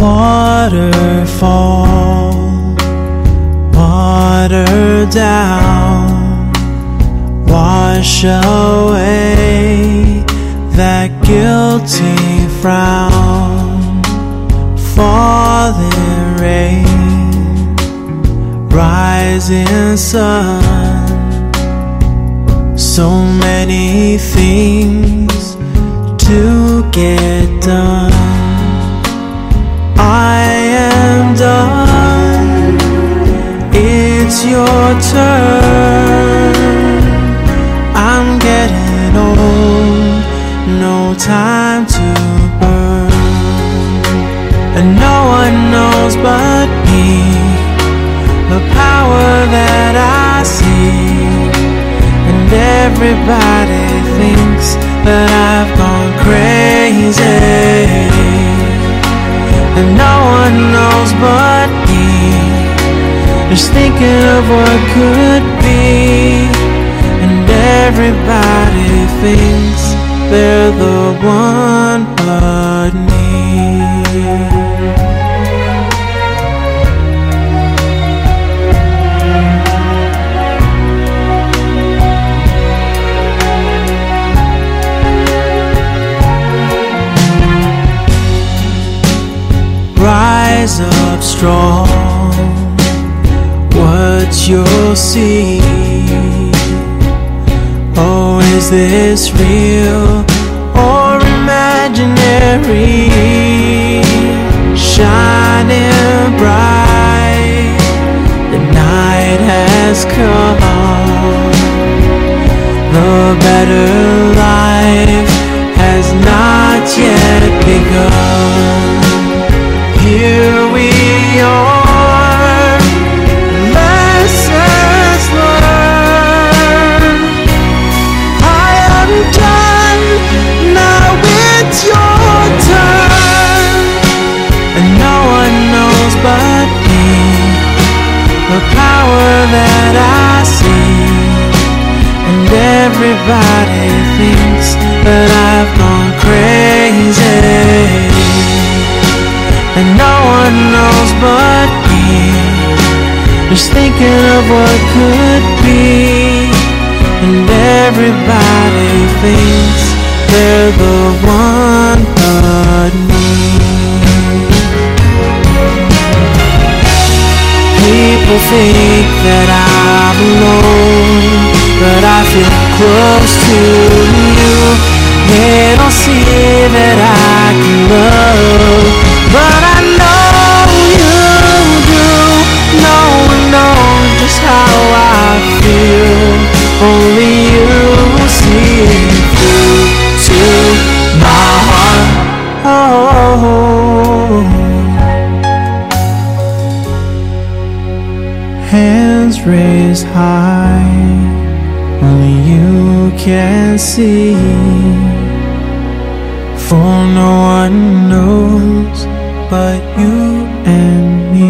waterfall, water down, wash away that guilty frown, falling rain, rising sun, so many things to get done. Turn. I'm getting old. No time to burn. And no one knows but me the power that I see. And everybody thinks that I've gone Just thinking of what could be. And everybody thinks they're the one but me. rise up strong. What you'll see. Oh, is this real or imaginary? Shining bright, the night has come. The better that I see. And everybody thinks that I've gone crazy. And no one knows but me. Just thinking of what could be. And everybody thinks they're the one People think that I'm alone, but I feel close to you. They don't see that I can love, but I know you do. No one knows just how I feel. Only hands raised high, only you can see. For no one knows but you and me.